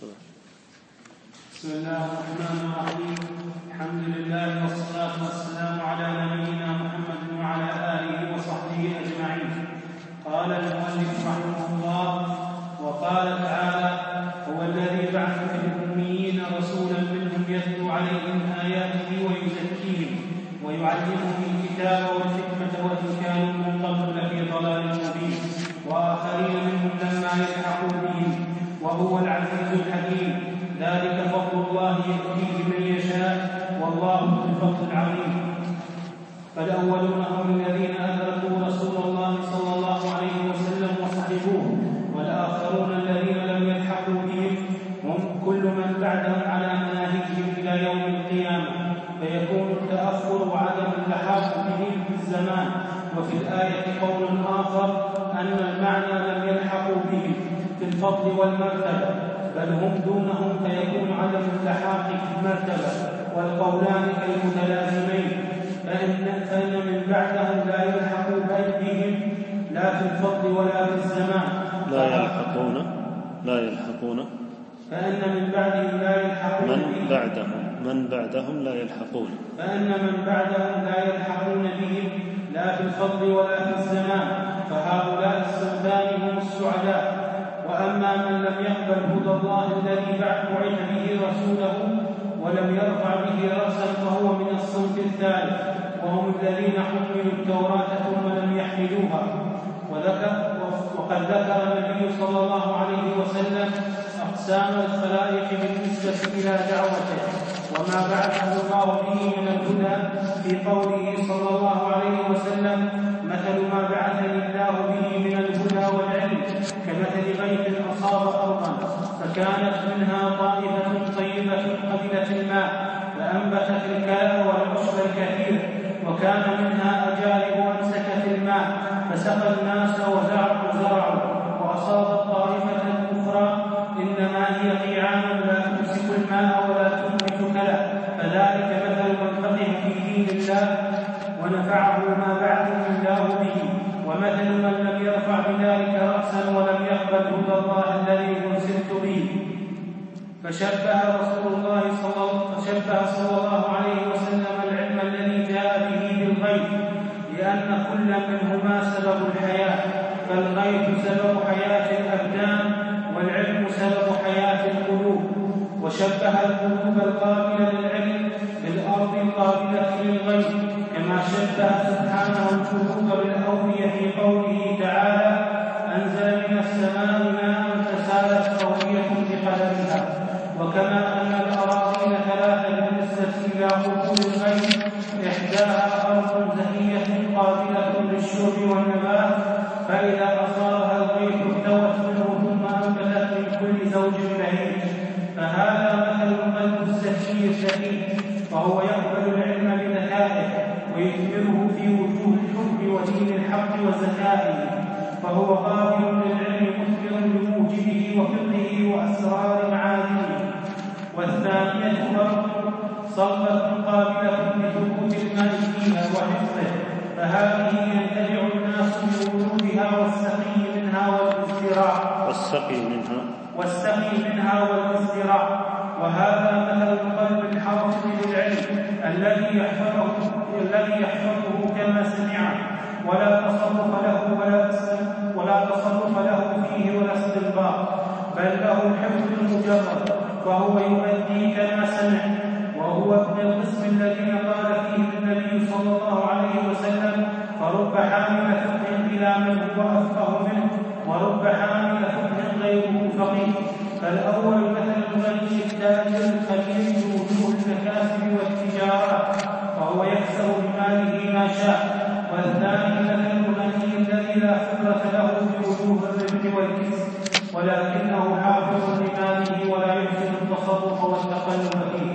بسم الله الرحمن الرحيم. الحمد لله والصلاة والسلام على نبينا محمد وعلى آله وصحبه أجمعين. قال المؤلف رحمه الله وقال تعالى هو الذي بعث في الأميين رسولا منهم يتلو عليهم آياته ويزكيهم ويعلمهم الكتاب والحكمة وإن كانوا من قبل لفي ضلال مبين وآخرين منهم لما يلحقوا بهم وهو العزيز الحكيم. ذلك فضل الله يؤتيه من يشاء والله ذو الفضل العظيم. فالأولون هم الذين أدركوا المرتبة والقولان كالمتلازمين فإن, فإن من بعدهم لا يلحق بهم لا في الفضل ولا في الزمان. لا يلحقون لا يلحقون. فإن من بعدهم لا يلحقون من بعدهم من بعدهم لا يلحقون. فإن من بعدهم لا يلحقون بهم لا في الفضل ولا في الزمان. فهؤلاء الصنفان هم السعداء. وأما من لم يقبل هدى الله الذي بعث به رسوله ولم يرفع به رأسا فهو من الصنف الثالث وهم الذين حملوا التوراة ثم لم يحملوها. وذكر وقد ذكر النبي صلى الله عليه وسلم أقسام الخلائق بالنسبة إلى دعوته وما بعثه الله به من الهدى في قوله صلى الله عليه وسلم مثل ما بعثني الله به من الهدى والعلم كمثل غيث أصاب ارضا فكانت منها طائفة طيبة قبلت الماء فأنبتت الكلى والعشب الكثير وكان منها أجانب أمسكت الماء فسقى الناس وزرعوا زرعوا. وأصابت طائفة أخرى إنما هي قيعان لا تمسك الماء ولا تنبت كلى فذلك مثل من فقه في دين الله. ونفعه ما بعثه الله به. ومثل من لم يرفع بذلك رأسا ولم يقبل هدى الله الذي أرسلت به. فشبه رسول الله صلى صلى الله عليه وسلم العلم الذي جاء به بالغيب لأن كل منهما سبب الحياة. فالغيب سبب حياة الأبدان والعلم سبب حياة القلوب. وشبه القلوب القابلة شبه سبحانه القلوب بالأودية في قوله تعالى أنزل من السماء ماء فسالت أودية بقدرها. وكما أن الأراضين ثلاثة بالنسبة إلى قبول الغيب إحداها أرض زكية قابلة للشرب والنبات فإذا أصابها الغيث احتوت منه ثم أنبتت من كل زوج بهيج فهذا مثل القلب الزكي الشديد وهو يقبل العلم ويثمره في وجوه الحب ودين الحق وزكائه فهو قابل للعلم مثمر لموجبه وفقه وأسرار معانيه والثانية ارض صلبه قابله لثبوت الماء فيها وحفظه فهذه ينتفع الناس بوجودها والسقي منها والازدراع. والسقي منها. والسقي منها والازدراع. وهذا مثل القلب الحاصل للعلم الذي يحفظه الذي يحفظه كما سمعه ولا تصرف له ولا ولا تصرف له فيه ولا استنباط. بل له حفظ مجرد فهو يؤدي كما سمع وهو ابن القسم الذي قال فيه النبي صلى الله عليه وسلم فرب حامل فقه إلى من هو أفقه منه. ورب حامل فقه غيره فقيه فالاول مثل الغني التاجر الخبير بوجوه المكاسب والتجارات فهو يكسب بماله ما شاء. والثاني مثل الغني الذي لا خبرة له بوجوه الربح والكسب. ولكنه حافظ لماله ولا يحسن التصرف والتقلب فيه.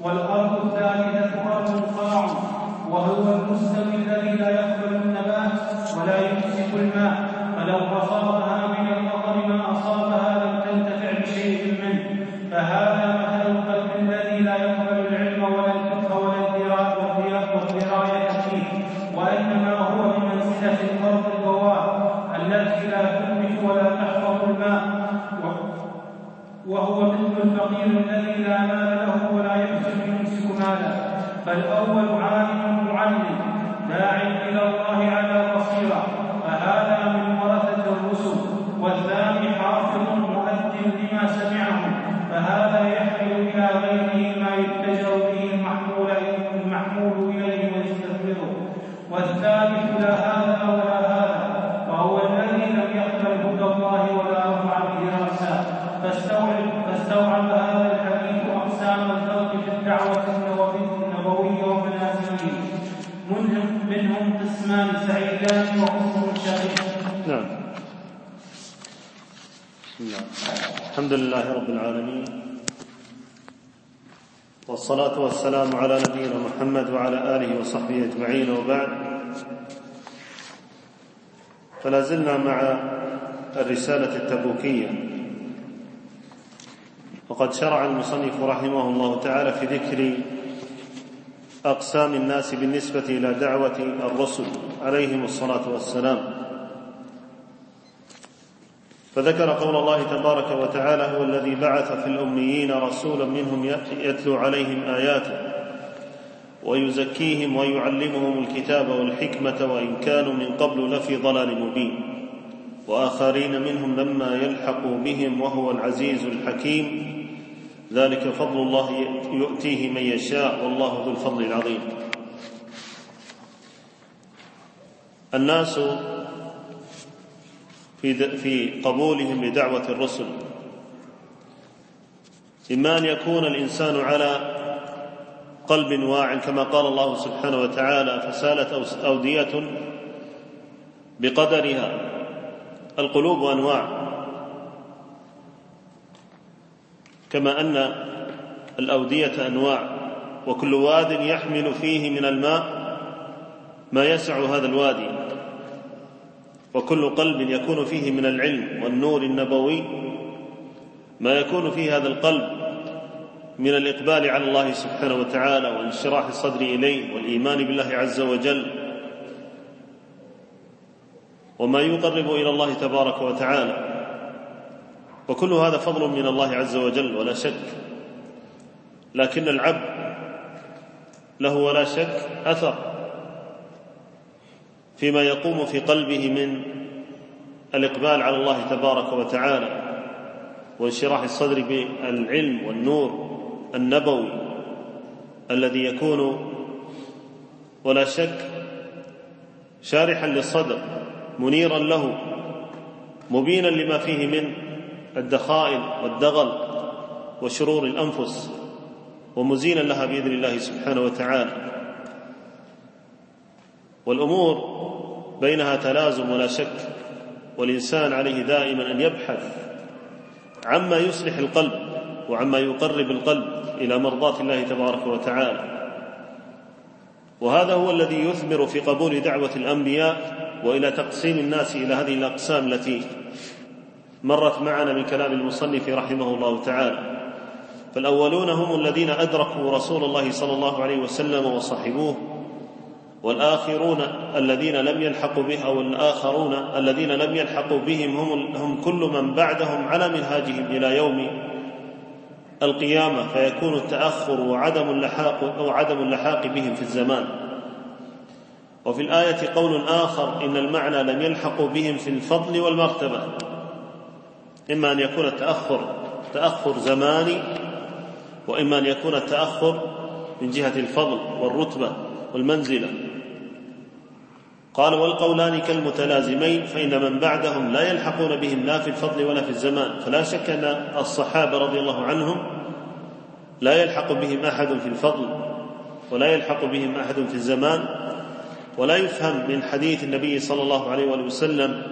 والأرض الثالثة أرض قاع وهو المستوي الذي لا يقبل النبات ولا يمسك الماء. فلو أصابها من المطر ما أصابها لم تنتفع بشيء منه فهذا مثل القلب الذي لا يقبل العلم ولا الفقه ولا الدراية فيه وإنما هو بمنزلة الأرض البوار التي لا تنبت ولا تحفظ الماء وهو مثل الفقير الذي لا مال له ولا يحسن يمسك ماله فالأول عالم معلم داع إلى الله على بصيرة. فهذا من ورثة الرسل والثاني حافظ مؤد لما سمعه فهذا يحمل إلى غيره ما يتجر به المحمول المحمول إليه ويستفرغه. والثالث لا هذا ولا هذا فهو الذي لم يقبل هدى الله ولا رفع به رأسا فاستوعب فاستوعب هذا الحديث أقسام الخلق في الدعوة النبوية ومنازله منهم قسمان سعيدان الحمد لله رب العالمين والصلاة والسلام على نبينا محمد وعلى آله وصحبه أجمعين وبعد. فلا زلنا مع الرسالة التبوكية. وقد شرع المصنف رحمه الله تعالى في ذكر أقسام الناس بالنسبة إلى دعوة الرسل عليهم الصلاة والسلام. فذكر قول الله تبارك وتعالى هو الذي بعث في الأميين رسولا منهم يتلو عليهم آياته ويزكيهم ويعلمهم الكتاب والحكمة وإن كانوا من قبل لفي ضلال مبين وآخرين منهم لما يلحقوا بهم وهو العزيز الحكيم. ذلك فضل الله يؤتيه من يشاء والله ذو الفضل العظيم. الناس في في قبولهم لدعوة الرسل. إما أن يكون الإنسان على قلب واع كما قال الله سبحانه وتعالى فسالت أودية بقدرها. القلوب أنواع. كما أن الأودية أنواع. وكل واد يحمل فيه من الماء ما يسع هذا الوادي. وكل قلب يكون فيه من العلم والنور النبوي. ما يكون فيه هذا القلب من الإقبال على الله سبحانه وتعالى وانشراح الصدر إليه والإيمان بالله عز وجل. وما يقرب إلى الله تبارك وتعالى. وكل هذا فضل من الله عز وجل ولا شك. لكن العبد له ولا شك أثر. فيما يقوم في قلبه من الإقبال على الله تبارك وتعالى وانشراح الصدر بالعلم والنور النبوي الذي يكون ولا شك شارحا للصدر منيرا له مبينا لما فيه من الدخائل والدغل وشرور الأنفس ومزينا لها بإذن الله سبحانه وتعالى. والأمور بينها تلازم ولا شك والإنسان عليه دائما أن يبحث عما يصلح القلب وعما يقرب القلب إلى مرضاة الله تبارك وتعالى. وهذا هو الذي يثمر في قبول دعوة الأنبياء وإلى تقسيم الناس إلى هذه الأقسام التي مرت معنا من كلام المصنف رحمه الله تعالى. فالأولون هم الذين أدركوا رسول الله صلى الله عليه وسلم وصحبوه والآخرون الذين لم يلحقوا به أو الآخرون الذين لم يلحقوا بهم هم, هم كل من بعدهم على منهاجهم إلى يوم القيامة فيكون التأخر وعدم اللحاق أو عدم اللحاق بهم في الزمان. وفي الآية قول آخر إن المعنى لم يلحقوا بهم في الفضل والمرتبة. إما أن يكون التأخر تأخر زماني وإما أن يكون التأخر من جهة الفضل والرتبة والمنزلة. قال والقولان كالمتلازمين فإن من بعدهم لا يلحقون بهم لا في الفضل ولا في الزمان. فلا شك أن الصحابة رضي الله عنهم لا يلحق بهم أحد في الفضل ولا يلحق بهم أحد في الزمان. ولا يفهم من حديث النبي صلى الله عليه وآله وسلم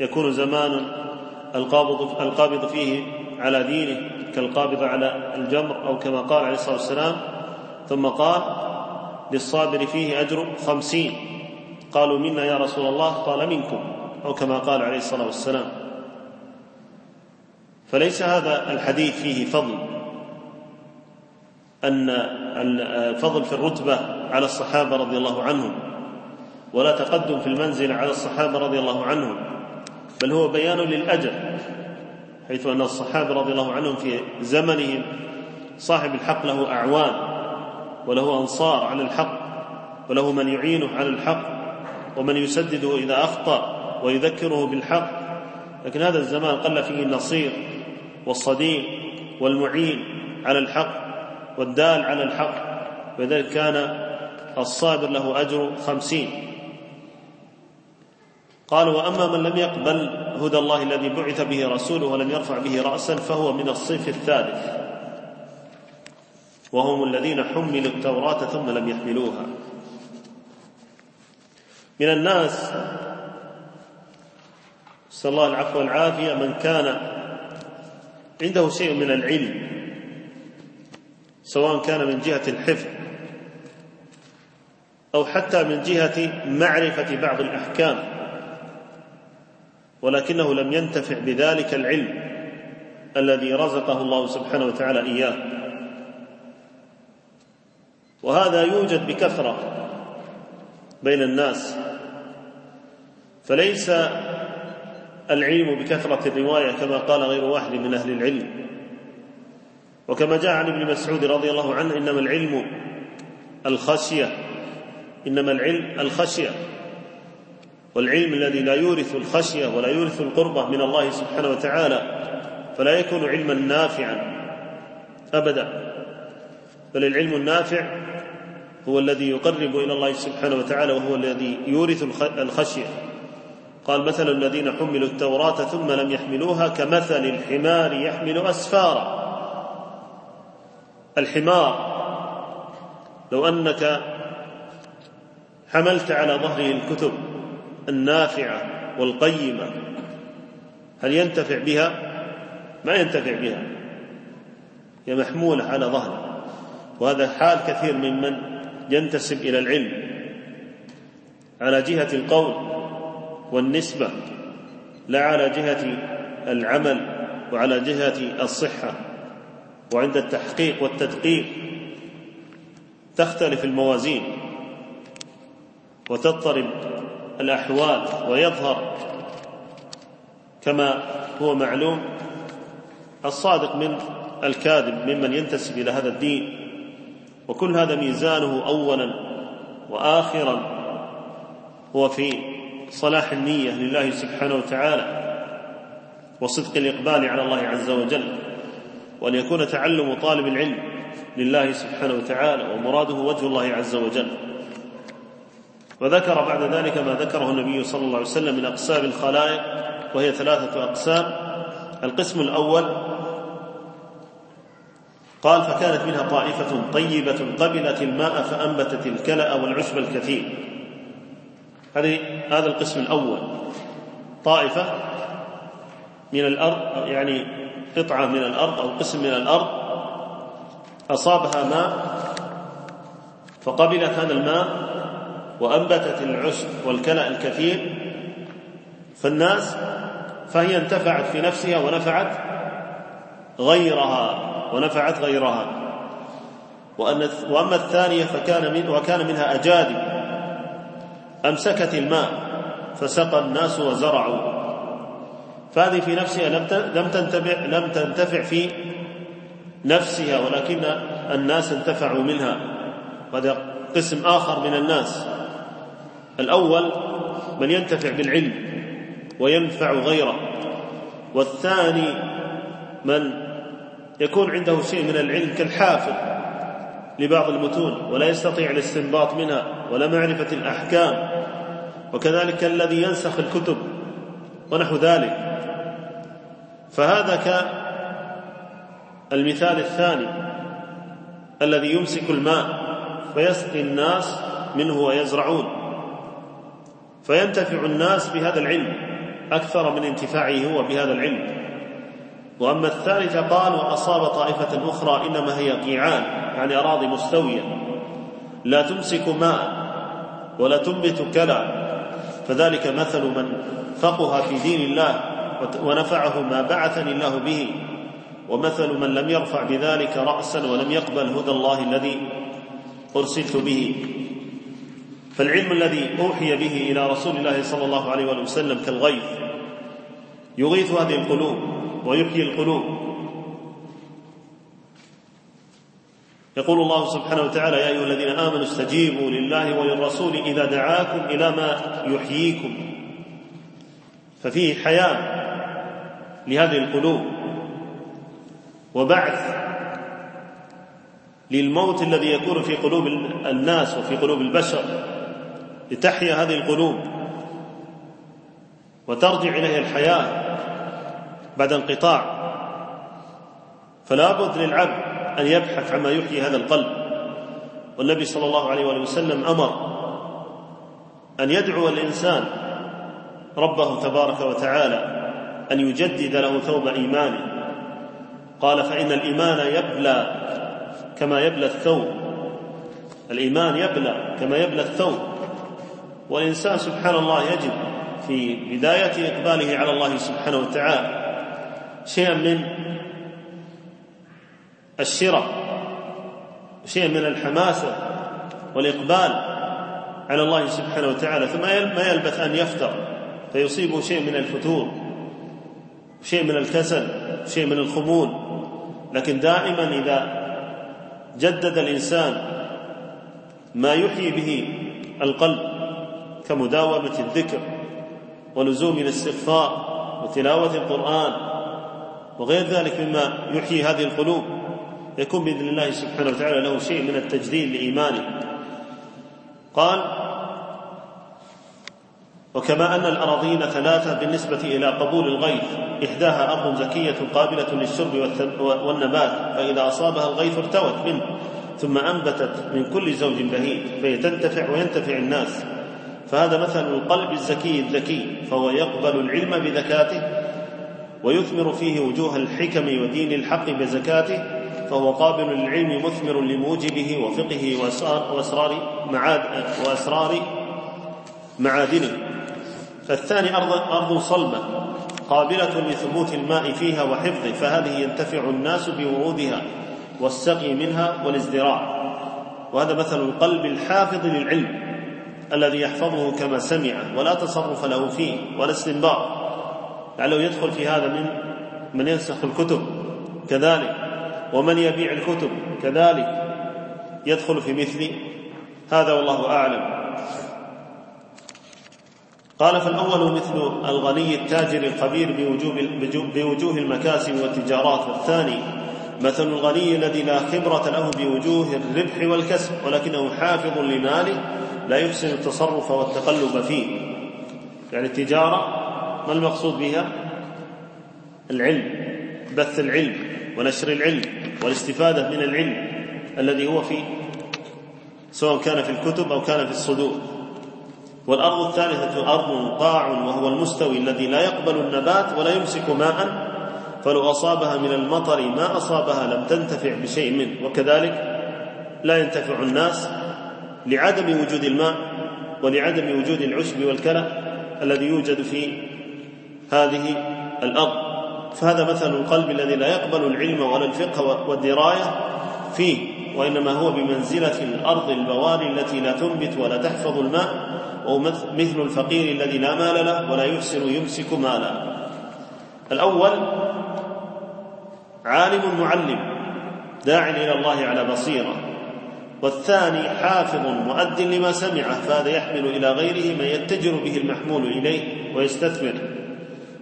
يكون زمان القابض القابض فيه على دينه كالقابض على الجمر أو كما قال عليه الصلاة والسلام ثم قال للصابر فيه أجر خمسين. قالوا منا يا رسول الله قال منكم أو كما قال عليه الصلاة والسلام. فليس هذا الحديث فيه فضل أن الفضل في الرتبة على الصحابة رضي الله عنهم ولا تقدم في المنزل على الصحابة رضي الله عنهم بل هو بيان للأجر حيث أن الصحابة رضي الله عنهم في زمنهم صاحب الحق له أعوان وله أنصار على الحق وله من يعينه على الحق ومن يسدده إذا أخطأ ويذكره بالحق. لكن هذا الزمان قل فيه النصير والصديق والمعين على الحق والدال على الحق. ولذلك كان الصابر له أجر خمسين. قال وأما من لم يقبل هدى الله الذي بعث به رسوله ولم يرفع به رأسا فهو من الصنف الثالث. وهم الذين حملوا التوراة ثم لم يحملوها. من الناس. نسأل الله العفو والعافية. من كان عنده شيء من العلم سواء كان من جهة الحفظ أو حتى من جهة معرفة بعض الأحكام ولكنه لم ينتفع بذلك العلم الذي رزقه الله سبحانه وتعالى إياه. وهذا يوجد بكثرة. بين الناس. فليس العلم بكثرة الرواية كما قال غير واحد من أهل العلم. وكما جاء عن ابن مسعود رضي الله عنه إنما العلم الخشية. إنما العلم الخشية. والعلم الذي لا يورث الخشية ولا يورث القربة من الله سبحانه وتعالى فلا يكون علما نافعا أبدا. بل العلم النافع هو الذي يقرب إلى الله سبحانه وتعالى وهو الذي يورث الخشية. قال مثل الذين حملوا التوراة ثم لم يحملوها كمثل الحمار يحمل أسفارا. الحمار لو أنك حملت على ظهره الكتب النافعة والقيمة هل ينتفع بها؟ ما ينتفع بها. هي محمولة على ظهره. وهذا حال كثير ممن ينتسب إلى العلم على جهة القول والنسبة لا على جهة العمل وعلى جهة الصحة. وعند التحقيق والتدقيق تختلف الموازين وتضطرب الأحوال ويظهر كما هو معلوم الصادق من الكاذب ممن ينتسب إلى هذا الدين. وكل هذا ميزانه اولا واخرا هو في صلاح النية لله سبحانه وتعالى وصدق الإقبال على الله عز وجل وأن يكون تعلم طالب العلم لله سبحانه وتعالى ومراده وجه الله عز وجل. وذكر بعد ذلك ما ذكره النبي صلى الله عليه وسلم من أقسام الخلائق وهي ثلاثة أقسام. القسم الأول قال فكانت منها طائفة طيبة قبلت الماء فأنبتت الكلأ والعشب الكثير. هذه هذا القسم الأول. طائفة من الأرض يعني قطعة من الأرض أو قسم من الأرض أصابها ماء فقبلت هذا الماء وأنبتت العشب والكلأ الكثير. فالناس فهي انتفعت في نفسها ونفعت غيرها. ونفعت غيرها. وأن وأما الثانية فكان من وكان منها أجادب أمسكت الماء فسقى الناس وزرعوا. فهذه في نفسها لم لم تنتفع لم تنتفع في نفسها ولكن الناس انتفعوا منها. هذا قسم آخر من الناس. الأول من ينتفع بالعلم وينفع غيره والثاني من يكون عنده شيء من العلم كالحافظ لبعض المتون ولا يستطيع الاستنباط منها ولا معرفة الأحكام وكذلك الذي ينسخ الكتب ونحو ذلك. فهذا كالمثال الثاني الذي يمسك الماء فيسقي الناس منه ويزرعون. فينتفع الناس بهذا العلم أكثر من انتفاعه هو بهذا العلم. وأما الثالثة قال واصاب طائفة أخرى إنما هي قيعان يعني أراضي مستوية. لا تمسك ماء ولا تنبت كلا فذلك مثل من فقه في دين الله ونفعه ما بعثني الله به. ومثل من لم يرفع بذلك راسا ولم يقبل هدى الله الذي أرسلت به. فالعلم الذي أوحي به إلى رسول الله صلى الله عليه وسلم كالغيث يغيث هذه القلوب. ويحيي القلوب. يقول الله سبحانه وتعالى يا أيها الذين آمنوا استجيبوا لله وللرسول إذا دعاكم إلى ما يحييكم. ففيه حياة لهذه القلوب. وبعث للموت الذي يكون في قلوب الناس وفي قلوب البشر. لتحيا هذه القلوب. وترجع إليها الحياة. بعد انقطاع. فلا بد للعبد أن يبحث عما يحيي هذا القلب. والنبي صلى الله عليه وآله وسلم أمر أن يدعو الإنسان ربه تبارك وتعالى أن يجدد له ثوب إيمانه. قال فإن الإيمان يبلى كما يبلى الثوب. الإيمان يبلى كما يبلى الثوب. والإنسان سبحان الله يجد في بداية إقباله على الله سبحانه وتعالى شيئا من الشراء شيئا من الحماسة والإقبال على الله سبحانه وتعالى ثم ما يلبث أن يفتر فيصيبه شيء من الفتور شيء من الكسل شيء من الخمول. لكن دائما إذا جدد الإنسان ما يحيي به القلب كمداومة الذكر ولزوم الاستغفار وتلاوة القرآن وغير ذلك مما يحيي هذه القلوب. يكون بإذن الله سبحانه وتعالى له شيء من التجديد لإيمانه. قال وكما أن الأراضين ثلاثة بالنسبة إلى قبول الغيث إحداها أرض زكية قابلة للشرب والنبات فإذا أصابها الغيث ارتوت منه ثم أنبتت من كل زوج بهيج فهي تنتفع وينتفع الناس. فهذا مثل القلب الزكي الذكي فهو يقبل العلم بذكاته ويثمر فيه وجوه الحكم ودين الحق بزكاته فهو قابل للعلم مثمر لموجبه وفقه وأسرار معاد وأسرار معادنه. فالثاني أرض, أرض صلبة قابلة لثبوت الماء فيها وحفظه فهذه ينتفع الناس بورودها والسقي منها والازدراع. وهذا مثل القلب الحافظ للعلم الذي يحفظه كما سمع ولا تصرف له فيه ولا استنباط. لعله يدخل في هذا من من ينسخ الكتب. كذلك ومن يبيع الكتب كذلك يدخل في مثل. هذا والله أعلم. قال فالأول مثل الغني التاجر الخبير بوجوه, بوجوه المكاسب والتجارات والثاني مثل الغني الذي لا خبرة له بوجوه الربح والكسب ولكنه حافظ لماله لا يحسن التصرف والتقلب فيه. يعني التجارة ما المقصود بها؟ العلم بث العلم ونشر العلم والاستفادة من العلم الذي هو في سواء كان في الكتب أو كان في الصدور. والأرض الثالثة أرض قاع وهو المستوي الذي لا يقبل النبات ولا يمسك ماء فلو أصابها من المطر ما أصابها لم تنتفع بشيء منه. وكذلك لا ينتفع الناس لعدم وجود الماء ولعدم وجود العشب والكلى الذي يوجد في هذه الأرض. فهذا مثل القلب الذي لا يقبل العلم ولا الفقه والدراية فيه وإنما هو بمنزلة الأرض البواري التي لا تنبت ولا تحفظ الماء أو مثل الفقير الذي لا مال له ولا يحسن يمسك مالا. الأول عالم معلم داع إلى الله على بصيرة. والثاني حافظ مؤد لما سمعه فهذا يحمل إلى غيره من يتجر به المحمول إليه ويستثمر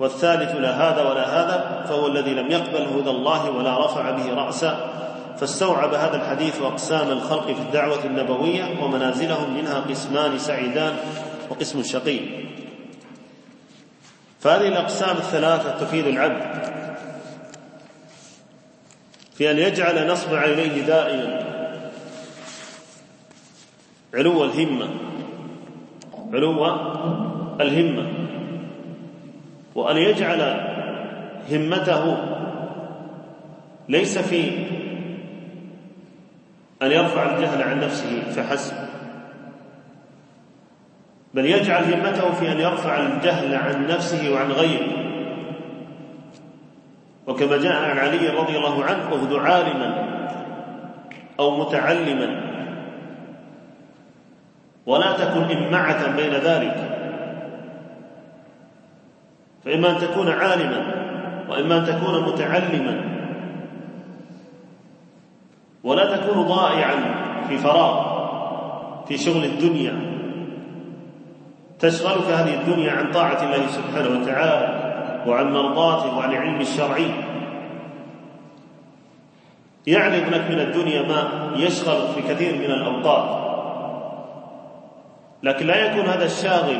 والثالث لا هذا ولا هذا فهو الذي لم يقبل هدى الله ولا رفع به رأسا فاستوعب هذا الحديث أقسام الخلق في الدعوة النبوية ومنازلهم منها قسمان سعيدان وقسم شقي. فهذه الأقسام الثلاثة تفيد العبد في أن يجعل نصب عينيه دائما علو الهمة علو الهمة. وأن يجعل همته ليس في أن يرفع الجهل عن نفسه فحسب بل يجعل همته في أن يرفع الجهل عن نفسه وعن غيره. وكما جاء عن علي رضي الله عنه اغد عالما أو متعلما ولا تكن إمعة بين ذلك. فإما أن تكون عالما وإما أن تكون متعلما. ولا تكون ضائعا في فراغ في شغل الدنيا. تشغلك هذه الدنيا عن طاعة الله سبحانه وتعالى وعن مرضاته وعن العلم الشرعي. يعرض لك من الدنيا ما يشغلك في كثير من الأوقات. لكن لا يكون هذا الشاغل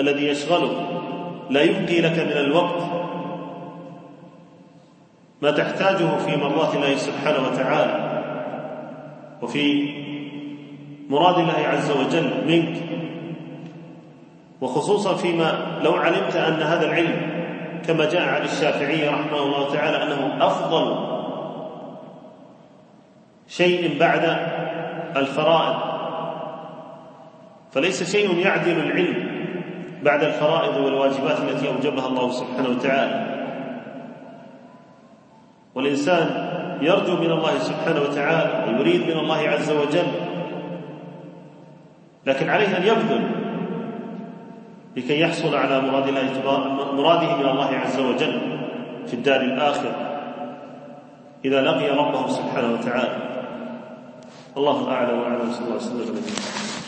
الذي يشغلك لا يبقي لك من الوقت ما تحتاجه في مرضات الله سبحانه وتعالى وفي مراد الله عز وجل منك وخصوصا فيما لو علمت أن هذا العلم كما جاء عن الشافعي رحمه الله تعالى أنه أفضل شيء بعد الفرائض فليس شيء يعدل العلم بعد الفرائض والواجبات التي أوجبها الله سبحانه وتعالى. والإنسان يرجو من الله سبحانه وتعالى ويريد من الله عز وجل لكن عليه أن يبذل لكي يحصل على مراد الله مراده من الله عز وجل في الدار الآخرة. إذا لقي ربه سبحانه وتعالى. الله أعلم وأعلم. صلى الله عليه وسلم.